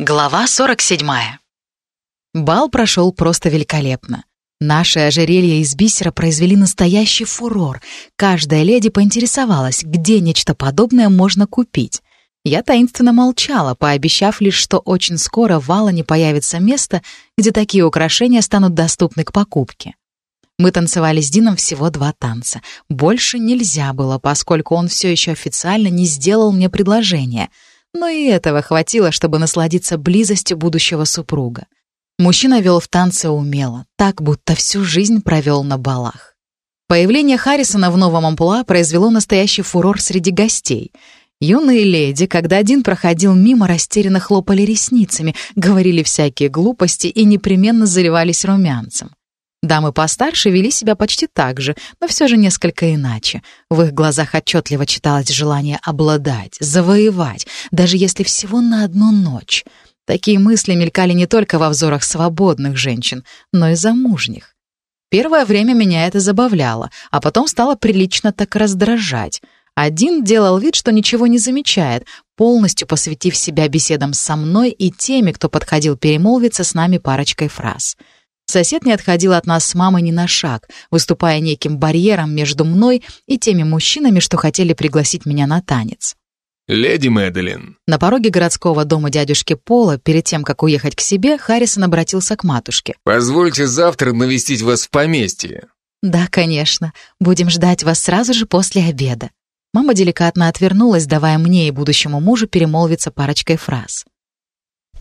Глава 47. Бал прошел просто великолепно. Наши ожерелья из бисера произвели настоящий фурор. Каждая леди поинтересовалась, где нечто подобное можно купить. Я таинственно молчала, пообещав лишь, что очень скоро в Алане появится место, где такие украшения станут доступны к покупке. Мы танцевали с Дином всего два танца. Больше нельзя было, поскольку он все еще официально не сделал мне предложение — но и этого хватило, чтобы насладиться близостью будущего супруга. Мужчина вел в танце умело, так, будто всю жизнь провел на балах. Появление Харрисона в новом амплуа произвело настоящий фурор среди гостей. Юные леди, когда один проходил мимо, растерянно хлопали ресницами, говорили всякие глупости и непременно заливались румянцем. Дамы постарше вели себя почти так же, но все же несколько иначе. В их глазах отчетливо читалось желание обладать, завоевать, даже если всего на одну ночь. Такие мысли мелькали не только во взорах свободных женщин, но и замужних. Первое время меня это забавляло, а потом стало прилично так раздражать. Один делал вид, что ничего не замечает, полностью посвятив себя беседам со мной и теми, кто подходил перемолвиться с нами парочкой фраз — Сосед не отходил от нас с мамой ни на шаг, выступая неким барьером между мной и теми мужчинами, что хотели пригласить меня на танец. «Леди Мэдалин». На пороге городского дома дядюшки Пола, перед тем, как уехать к себе, Харрисон обратился к матушке. «Позвольте завтра навестить вас в поместье». «Да, конечно. Будем ждать вас сразу же после обеда». Мама деликатно отвернулась, давая мне и будущему мужу перемолвиться парочкой фраз.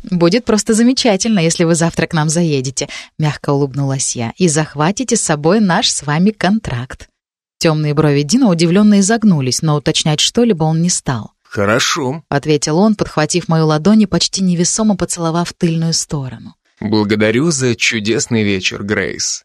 «Будет просто замечательно, если вы завтра к нам заедете», — мягко улыбнулась я, «и захватите с собой наш с вами контракт». Темные брови Дина удивленно изогнулись, но уточнять что-либо он не стал. «Хорошо», — ответил он, подхватив мою ладонь и почти невесомо поцеловав тыльную сторону. «Благодарю за чудесный вечер, Грейс».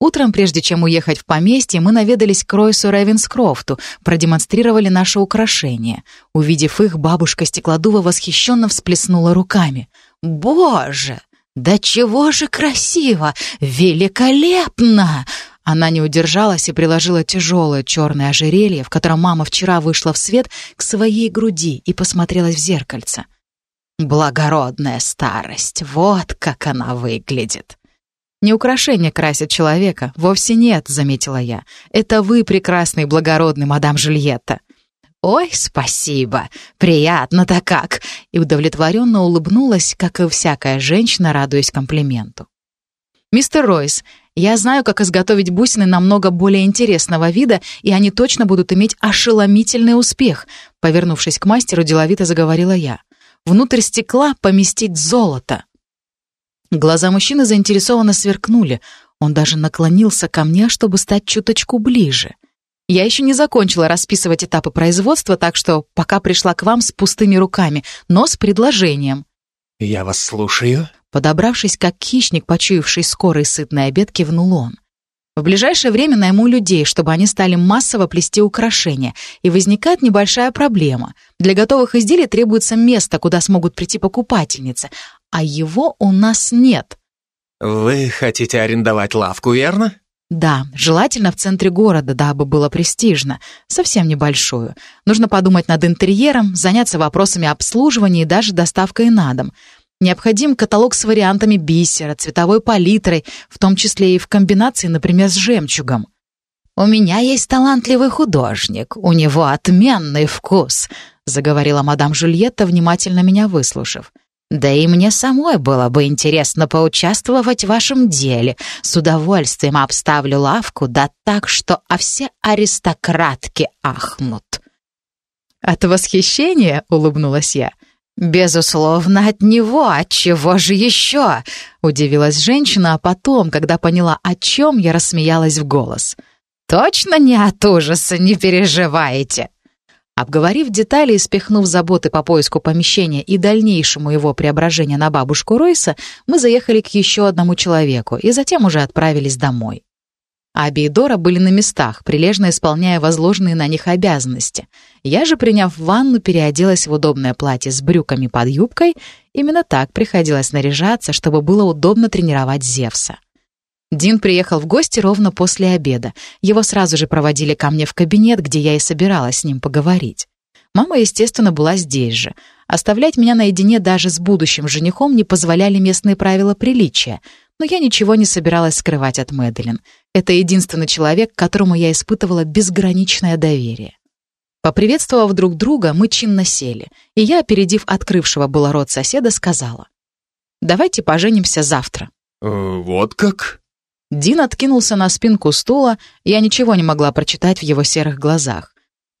Утром, прежде чем уехать в поместье, мы наведались к Ройсу Ревенскрофту, продемонстрировали наши украшения. Увидев их, бабушка Стеклодува восхищенно всплеснула руками. «Боже, да чего же красиво! Великолепно!» Она не удержалась и приложила тяжелое черное ожерелье, в котором мама вчера вышла в свет, к своей груди и посмотрелась в зеркальце. «Благородная старость, вот как она выглядит!» «Не украшение красит человека, вовсе нет», — заметила я. «Это вы, прекрасный благородный мадам Жильетта». «Ой, спасибо! Приятно-то как!» И удовлетворенно улыбнулась, как и всякая женщина, радуясь комплименту. «Мистер Ройс, я знаю, как изготовить бусины намного более интересного вида, и они точно будут иметь ошеломительный успех», повернувшись к мастеру, деловито заговорила я. «Внутрь стекла поместить золото». Глаза мужчины заинтересованно сверкнули. Он даже наклонился ко мне, чтобы стать чуточку ближе. Я еще не закончила расписывать этапы производства, так что пока пришла к вам с пустыми руками, но с предложением. «Я вас слушаю». Подобравшись, как хищник, почуявший скорый сытный обед, кивнул он. В ближайшее время найму людей, чтобы они стали массово плести украшения, и возникает небольшая проблема. Для готовых изделий требуется место, куда смогут прийти покупательницы, а его у нас нет. Вы хотите арендовать лавку, верно? Да, желательно в центре города, дабы было престижно. Совсем небольшую. Нужно подумать над интерьером, заняться вопросами обслуживания и даже доставкой на дом. Необходим каталог с вариантами бисера, цветовой палитрой, в том числе и в комбинации, например, с жемчугом. «У меня есть талантливый художник, у него отменный вкус», заговорила мадам Жюльетта, внимательно меня выслушав. Да и мне самой было бы интересно поучаствовать в вашем деле. С удовольствием обставлю лавку, да так, что а все аристократки ахнут». «От восхищения?» — улыбнулась я. «Безусловно, от него. От чего же еще?» — удивилась женщина, а потом, когда поняла, о чем, я рассмеялась в голос. «Точно не от ужаса, не переживайте!» Обговорив детали и спихнув заботы по поиску помещения и дальнейшему его преображения на бабушку Ройса, мы заехали к еще одному человеку и затем уже отправились домой. Аби и Дора были на местах, прилежно исполняя возложенные на них обязанности. Я же, приняв ванну, переоделась в удобное платье с брюками под юбкой. Именно так приходилось наряжаться, чтобы было удобно тренировать Зевса. Дин приехал в гости ровно после обеда. Его сразу же проводили ко мне в кабинет, где я и собиралась с ним поговорить. Мама, естественно, была здесь же. Оставлять меня наедине даже с будущим женихом не позволяли местные правила приличия, но я ничего не собиралась скрывать от Мэдалин. Это единственный человек, к которому я испытывала безграничное доверие. Поприветствовав друг друга, мы чинно сели, и я, опередив открывшего было рот соседа, сказала, «Давайте поженимся завтра». Э, «Вот как?» Дин откинулся на спинку стула, и я ничего не могла прочитать в его серых глазах.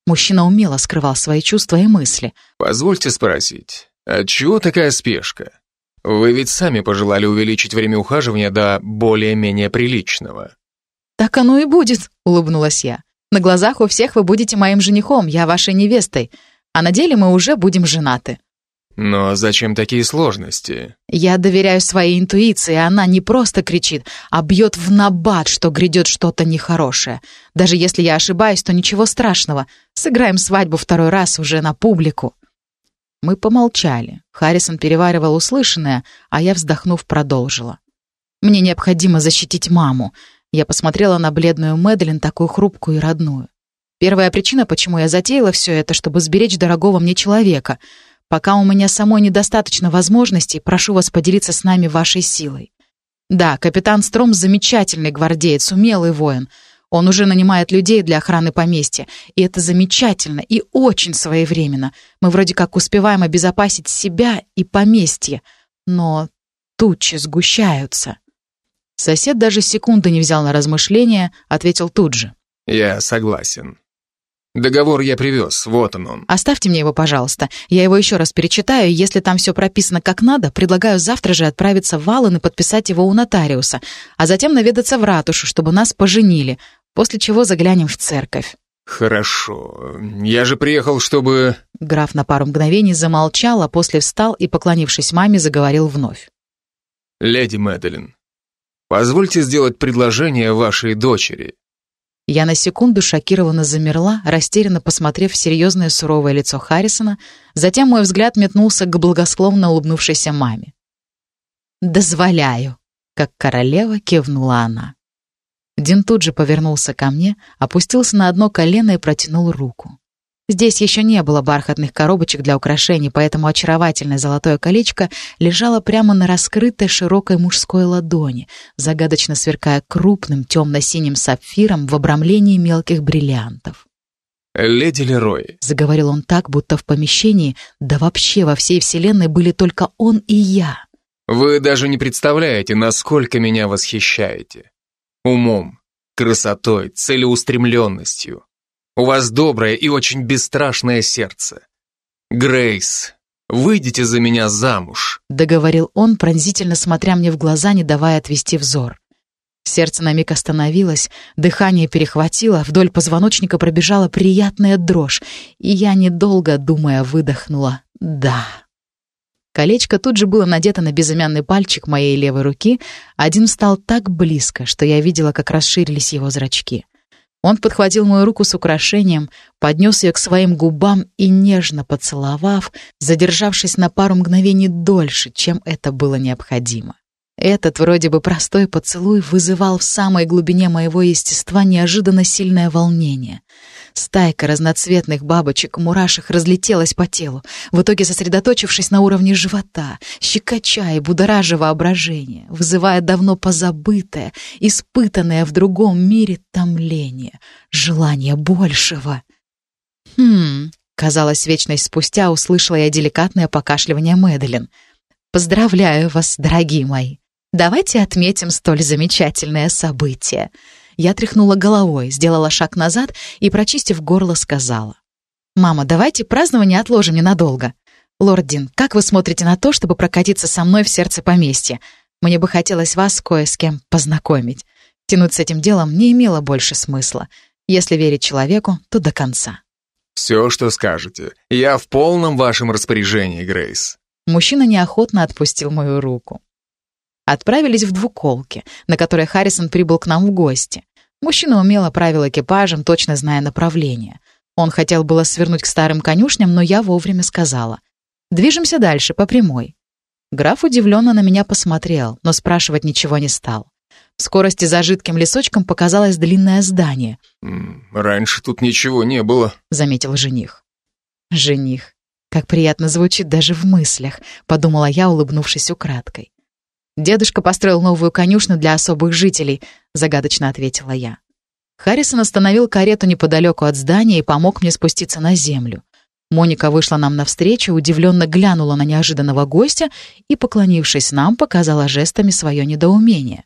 Мужчина умело скрывал свои чувства и мысли. «Позвольте спросить, а чего такая спешка? Вы ведь сами пожелали увеличить время ухаживания до более-менее приличного». «Так оно и будет», — улыбнулась я. «На глазах у всех вы будете моим женихом, я вашей невестой, а на деле мы уже будем женаты». Но зачем такие сложности? Я доверяю своей интуиции, она не просто кричит, а бьет в набат, что грядет что-то нехорошее. Даже если я ошибаюсь, то ничего страшного. Сыграем свадьбу второй раз уже на публику. Мы помолчали. Харрисон переваривал услышанное, а я, вздохнув, продолжила. Мне необходимо защитить маму. Я посмотрела на бледную Мэдлин, такую хрупкую и родную. Первая причина, почему я затеяла все это, чтобы сберечь дорогого мне человека — Пока у меня самой недостаточно возможностей, прошу вас поделиться с нами вашей силой. Да, капитан Стром замечательный гвардеец, умелый воин. Он уже нанимает людей для охраны поместья, и это замечательно и очень своевременно. Мы вроде как успеваем обезопасить себя и поместье, но тучи сгущаются. Сосед даже секунды не взял на размышления, ответил тут же. «Я согласен. Договор я привез, вот он он. Оставьте мне его, пожалуйста. Я его еще раз перечитаю, и если там все прописано как надо, предлагаю завтра же отправиться в Валан и подписать его у нотариуса, а затем наведаться в ратушу, чтобы нас поженили, после чего заглянем в церковь. Хорошо. Я же приехал, чтобы... Граф на пару мгновений замолчал, а после встал и, поклонившись маме, заговорил вновь. Леди Мэдалин, позвольте сделать предложение вашей дочери. Я на секунду шокированно замерла, растерянно посмотрев в серьезное суровое лицо Харрисона, затем мой взгляд метнулся к благосклонно улыбнувшейся маме. «Дозволяю», — как королева кивнула она. Дин тут же повернулся ко мне, опустился на одно колено и протянул руку. Здесь еще не было бархатных коробочек для украшений, поэтому очаровательное золотое колечко лежало прямо на раскрытой широкой мужской ладони, загадочно сверкая крупным темно-синим сапфиром в обрамлении мелких бриллиантов. «Леди Лерой», — заговорил он так, будто в помещении, да вообще во всей вселенной были только он и я. «Вы даже не представляете, насколько меня восхищаете. Умом, красотой, целеустремленностью. У вас доброе и очень бесстрашное сердце. Грейс, выйдите за меня замуж», — договорил он, пронзительно смотря мне в глаза, не давая отвести взор. Сердце на миг остановилось, дыхание перехватило, вдоль позвоночника пробежала приятная дрожь, и я, недолго думая, выдохнула «да». Колечко тут же было надето на безымянный пальчик моей левой руки, один стал так близко, что я видела, как расширились его зрачки. Он подхватил мою руку с украшением, поднес ее к своим губам и, нежно поцеловав, задержавшись на пару мгновений дольше, чем это было необходимо. Этот вроде бы простой поцелуй вызывал в самой глубине моего естества неожиданно сильное волнение. Стайка разноцветных бабочек-мурашек разлетелась по телу, в итоге сосредоточившись на уровне живота, щекоча и будоража воображение, вызывая давно позабытое, испытанное в другом мире томление, желание большего. «Хм...» — казалось, вечность спустя услышала я деликатное покашливание Мэдалин. «Поздравляю вас, дорогие мои! Давайте отметим столь замечательное событие!» Я тряхнула головой, сделала шаг назад и, прочистив горло, сказала. «Мама, давайте празднование отложим ненадолго. Лорд Дин, как вы смотрите на то, чтобы прокатиться со мной в сердце поместья? Мне бы хотелось вас кое с кем познакомить. Тянуть с этим делом не имело больше смысла. Если верить человеку, то до конца». «Все, что скажете. Я в полном вашем распоряжении, Грейс». Мужчина неохотно отпустил мою руку. Отправились в двуколке, на которой Харрисон прибыл к нам в гости. Мужчина умело правил экипажем, точно зная направление. Он хотел было свернуть к старым конюшням, но я вовремя сказала. «Движемся дальше, по прямой». Граф удивленно на меня посмотрел, но спрашивать ничего не стал. В скорости за жидким лесочком показалось длинное здание. «Раньше тут ничего не было», — заметил жених. «Жених. Как приятно звучит даже в мыслях, подумала я, улыбнувшись украдкой. Дедушка построил новую конюшню для особых жителей, загадочно ответила я. Харрисон остановил карету неподалеку от здания и помог мне спуститься на землю. Моника вышла нам навстречу, удивленно глянула на неожиданного гостя и, поклонившись нам, показала жестами свое недоумение.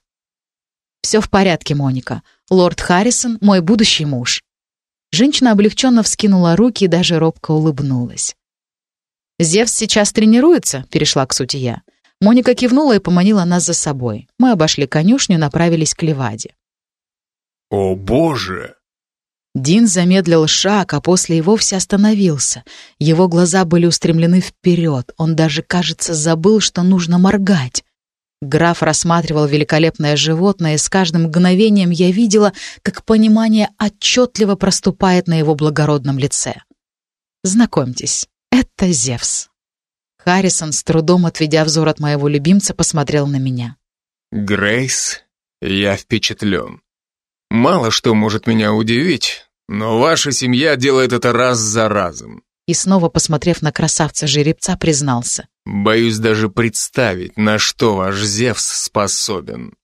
«Все в порядке, Моника. Лорд Харрисон — мой будущий муж». Женщина облегченно вскинула руки и даже робко улыбнулась. «Зевс сейчас тренируется?» — перешла к сути я. Моника кивнула и поманила нас за собой. Мы обошли конюшню и направились к Леваде. «О, боже!» Дин замедлил шаг, а после и вовсе остановился. Его глаза были устремлены вперед. Он даже, кажется, забыл, что нужно моргать. Граф рассматривал великолепное животное, и с каждым мгновением я видела, как понимание отчетливо проступает на его благородном лице. Знакомьтесь, это Зевс. Харрисон, с трудом отведя взор от моего любимца, посмотрел на меня. Грейс, я впечатлен. Мало что может меня удивить, но ваша семья делает это раз за разом и снова, посмотрев на красавца-жеребца, признался. «Боюсь даже представить, на что ваш Зевс способен».